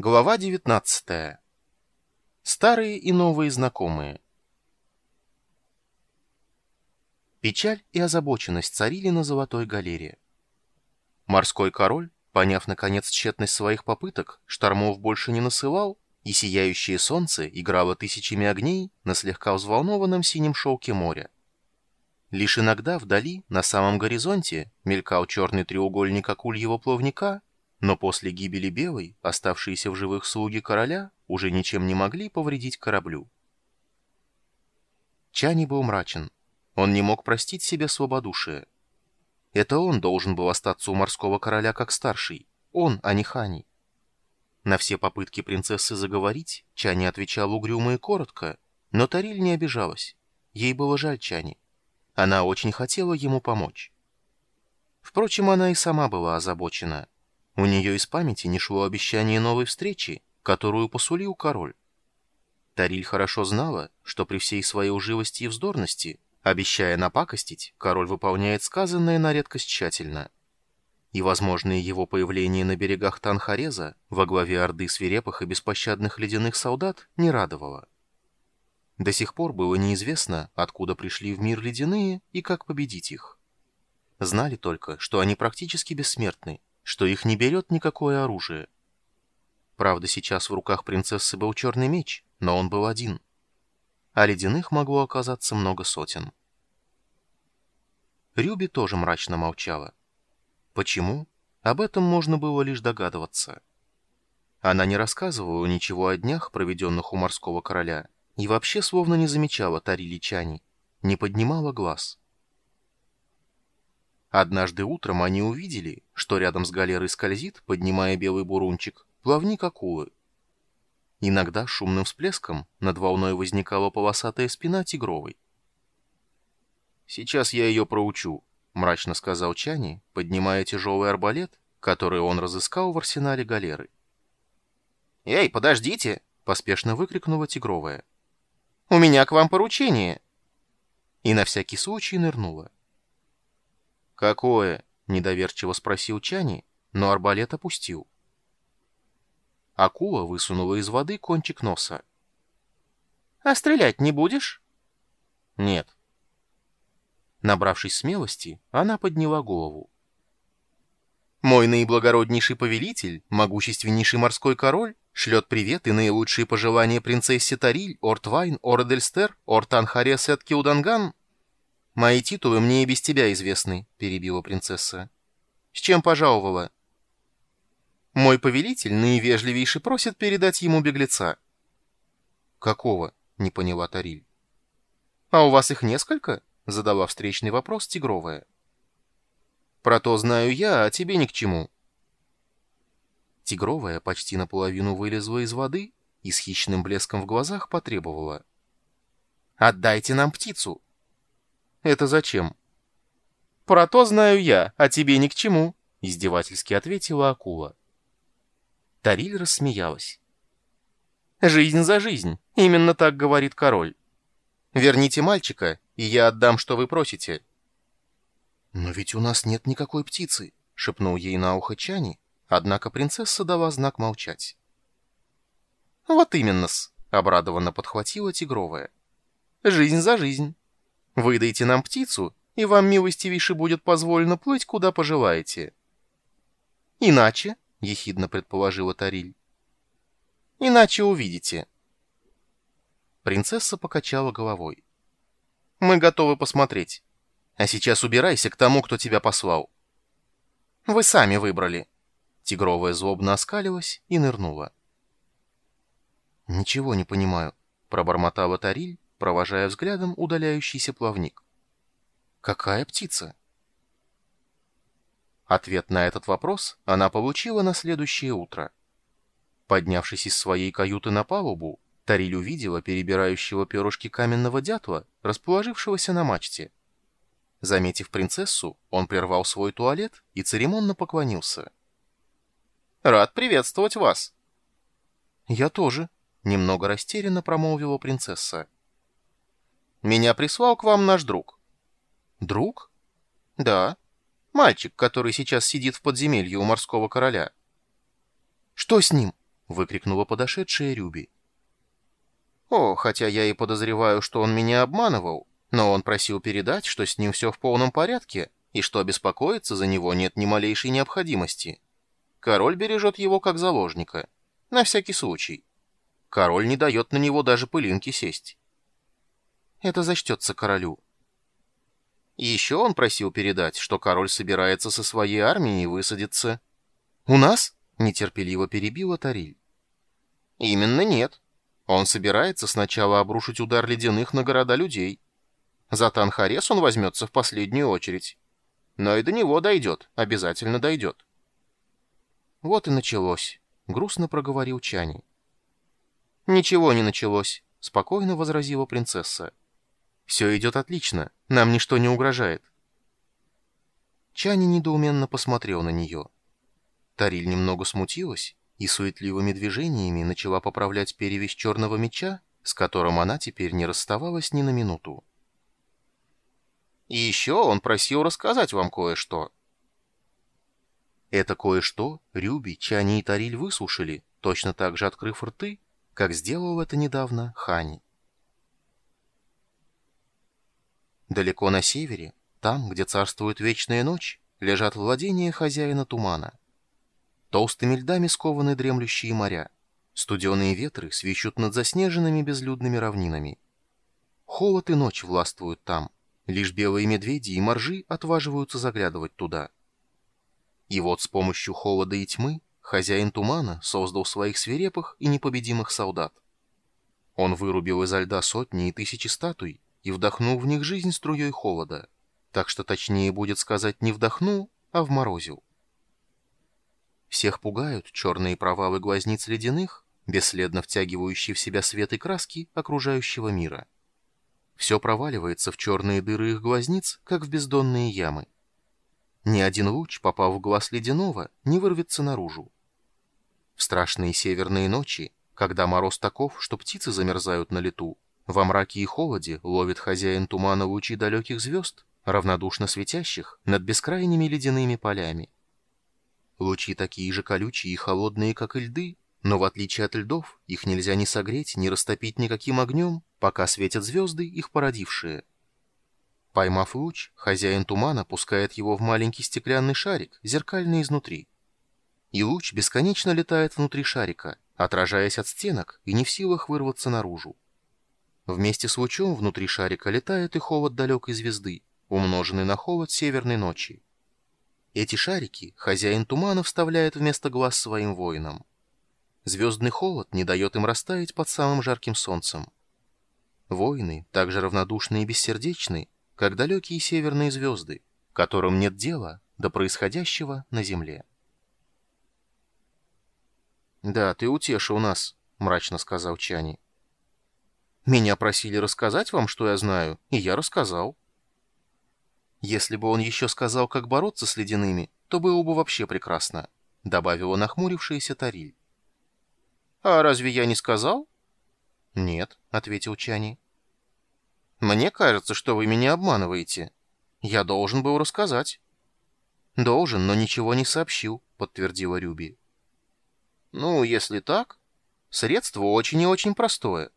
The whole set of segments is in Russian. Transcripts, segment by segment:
Глава 19. Старые и новые знакомые. Печаль и озабоченность царили на Золотой галере. Морской король, поняв наконец тщетность своих попыток, штормов больше не насылал, и сияющее солнце играло тысячами огней на слегка взволнованном синем шелке моря. Лишь иногда вдали, на самом горизонте, мелькал черный треугольник акульего плавника — но после гибели Белой оставшиеся в живых слуги короля уже ничем не могли повредить кораблю. Чани был мрачен. Он не мог простить себе свободушие. Это он должен был остаться у морского короля как старший. Он, а не Хани. На все попытки принцессы заговорить Чани отвечал угрюмо и коротко, но Тариль не обижалась. Ей было жаль Чани. Она очень хотела ему помочь. Впрочем, она и сама была озабочена. У нее из памяти не шло обещание новой встречи, которую посулил король. Тариль хорошо знала, что при всей своей уживости и вздорности, обещая напакостить, король выполняет сказанное на редкость тщательно. И возможное его появление на берегах Танхареза во главе орды свирепых и беспощадных ледяных солдат не радовало. До сих пор было неизвестно, откуда пришли в мир ледяные и как победить их. Знали только, что они практически бессмертны, что их не берет никакое оружие. Правда, сейчас в руках принцессы был черный меч, но он был один. А ледяных могло оказаться много сотен. Рюби тоже мрачно молчала. Почему? Об этом можно было лишь догадываться. Она не рассказывала ничего о днях, проведенных у морского короля, и вообще словно не замечала Тарили Чани, не поднимала глаз. Однажды утром они увидели, что рядом с галерой скользит, поднимая белый бурунчик, плавник акулы. Иногда шумным всплеском над волной возникала полосатая спина тигровой. «Сейчас я ее проучу», — мрачно сказал Чани, поднимая тяжелый арбалет, который он разыскал в арсенале галеры. «Эй, подождите!» — поспешно выкрикнула тигровая. «У меня к вам поручение!» И на всякий случай нырнула. «Какое?» — недоверчиво спросил Чани, но арбалет опустил. Акула высунула из воды кончик носа. «А стрелять не будешь?» «Нет». Набравшись смелости, она подняла голову. «Мой наиблагороднейший повелитель, могущественнейший морской король, шлет привет и наилучшие пожелания принцессе Тариль, Ортвайн, Ордельстер, Ортанхарес и Откилданган «Мои титулы мне и без тебя известны», — перебила принцесса. «С чем пожаловала?» «Мой повелитель наивежливейший просит передать ему беглеца». «Какого?» — не поняла Тариль. «А у вас их несколько?» — задала встречный вопрос Тигровая. «Про то знаю я, а тебе ни к чему». Тигровая почти наполовину вылезла из воды и с хищным блеском в глазах потребовала. «Отдайте нам птицу!» «Это зачем?» «Про то знаю я, а тебе ни к чему», — издевательски ответила акула. Тариль рассмеялась. «Жизнь за жизнь, именно так говорит король. Верните мальчика, и я отдам, что вы просите». «Но ведь у нас нет никакой птицы», — шепнул ей на ухо Чани, однако принцесса дала знак молчать. «Вот именно-с», — обрадованно подхватила тигровая. «Жизнь за жизнь». Выдайте нам птицу, и вам, милостивейше, будет позволено плыть, куда пожелаете. Иначе, — ехидно предположила Тариль. Иначе увидите. Принцесса покачала головой. Мы готовы посмотреть. А сейчас убирайся к тому, кто тебя послал. Вы сами выбрали. Тигровая злобно оскалилась и нырнула. «Ничего не понимаю», — пробормотала Тариль, провожая взглядом удаляющийся плавник. «Какая птица?» Ответ на этот вопрос она получила на следующее утро. Поднявшись из своей каюты на палубу, Тариль увидела перебирающего перышки каменного дятла, расположившегося на мачте. Заметив принцессу, он прервал свой туалет и церемонно поклонился. «Рад приветствовать вас!» «Я тоже», — немного растерянно промолвила принцесса. Меня прислал к вам наш друг». «Друг?» «Да. Мальчик, который сейчас сидит в подземелье у морского короля». «Что с ним?» — выкрикнула подошедшая Рюби. «О, хотя я и подозреваю, что он меня обманывал, но он просил передать, что с ним все в полном порядке, и что беспокоиться за него нет ни малейшей необходимости. Король бережет его как заложника. На всякий случай. Король не дает на него даже пылинки сесть. Это зачтется королю. Еще он просил передать, что король собирается со своей армией высадиться. «У нас?» — нетерпеливо перебила Тариль. «Именно нет. Он собирается сначала обрушить удар ледяных на города людей. За Танхарес он возьмется в последнюю очередь. Но и до него дойдет, обязательно дойдет». Вот и началось, — грустно проговорил Чани. «Ничего не началось», — спокойно возразила принцесса. «Все идет отлично, нам ничто не угрожает». Чани недоуменно посмотрел на нее. Тариль немного смутилась и суетливыми движениями начала поправлять перевязь черного меча, с которым она теперь не расставалась ни на минуту. «И еще он просил рассказать вам кое-что». Это кое-что Рюби, Чани и Тариль выслушали, точно так же открыв рты, как сделал это недавно Хани. Далеко на севере, там, где царствует вечная ночь, лежат владения хозяина тумана. Толстыми льдами скованы дремлющие моря. Студеные ветры свищут над заснеженными безлюдными равнинами. Холод и ночь властвуют там. Лишь белые медведи и моржи отваживаются заглядывать туда. И вот с помощью холода и тьмы хозяин тумана создал своих свирепых и непобедимых солдат. Он вырубил изо льда сотни и тысячи статуй и вдохнул в них жизнь струей холода. Так что точнее будет сказать не вдохнул, а вморозил. Всех пугают черные провалы глазниц ледяных, бесследно втягивающие в себя свет и краски окружающего мира. Все проваливается в черные дыры их глазниц, как в бездонные ямы. Ни один луч, попав в глаз ледяного, не вырвется наружу. В страшные северные ночи, когда мороз таков, что птицы замерзают на лету, во мраке и холоде ловит хозяин тумана лучи далеких звезд, равнодушно светящих над бескрайними ледяными полями. Лучи такие же колючие и холодные, как и льды, но в отличие от льдов, их нельзя ни согреть, ни растопить никаким огнем, пока светят звезды, их породившие. Поймав луч, хозяин тумана пускает его в маленький стеклянный шарик, зеркальный изнутри и луч бесконечно летает внутри шарика, отражаясь от стенок и не в силах вырваться наружу. Вместе с лучом внутри шарика летает и холод далекой звезды, умноженный на холод северной ночи. Эти шарики хозяин тумана вставляет вместо глаз своим воинам. Звездный холод не дает им растаять под самым жарким солнцем. Воины так же равнодушны и бессердечны, как далекие северные звезды, которым нет дела до происходящего на земле. «Да, ты утешил нас», — мрачно сказал Чани. «Меня просили рассказать вам, что я знаю, и я рассказал». «Если бы он еще сказал, как бороться с ледяными, то было бы вообще прекрасно», — добавила нахмурившаяся Тариль. «А разве я не сказал?» «Нет», — ответил Чани. «Мне кажется, что вы меня обманываете. Я должен был рассказать». «Должен, но ничего не сообщил», — подтвердила Рюби. Ну, если так, средство очень и очень простое.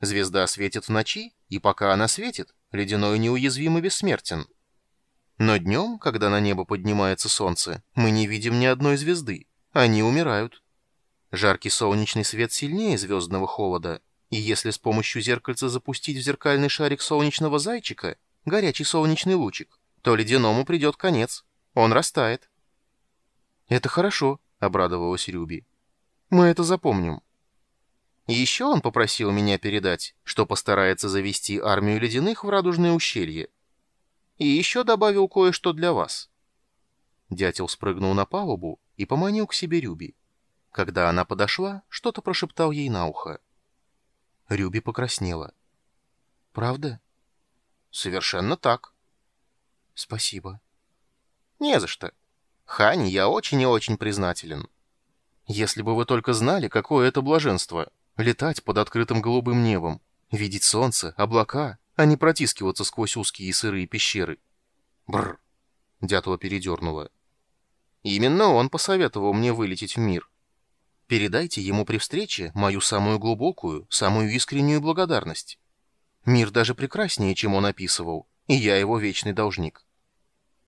Звезда светит в ночи, и пока она светит, ледяной неуязвим и бессмертен. Но днем, когда на небо поднимается солнце, мы не видим ни одной звезды. Они умирают. Жаркий солнечный свет сильнее звездного холода, и если с помощью зеркальца запустить в зеркальный шарик солнечного зайчика, горячий солнечный лучик, то ледяному придет конец. Он растает. «Это хорошо», — обрадовалась Рюби. Мы это запомним. Еще он попросил меня передать, что постарается завести армию ледяных в Радужное ущелье. И еще добавил кое-что для вас. Дятел спрыгнул на палубу и поманил к себе Рюби. Когда она подошла, что-то прошептал ей на ухо. Рюби покраснела. «Правда?» «Совершенно так». «Спасибо». «Не за что. Хани, я очень и очень признателен». Если бы вы только знали, какое это блаженство — летать под открытым голубым небом, видеть солнце, облака, а не протискиваться сквозь узкие и сырые пещеры. Бррр. Дятла передернула. Именно он посоветовал мне вылететь в мир. Передайте ему при встрече мою самую глубокую, самую искреннюю благодарность. Мир даже прекраснее, чем он описывал, и я его вечный должник.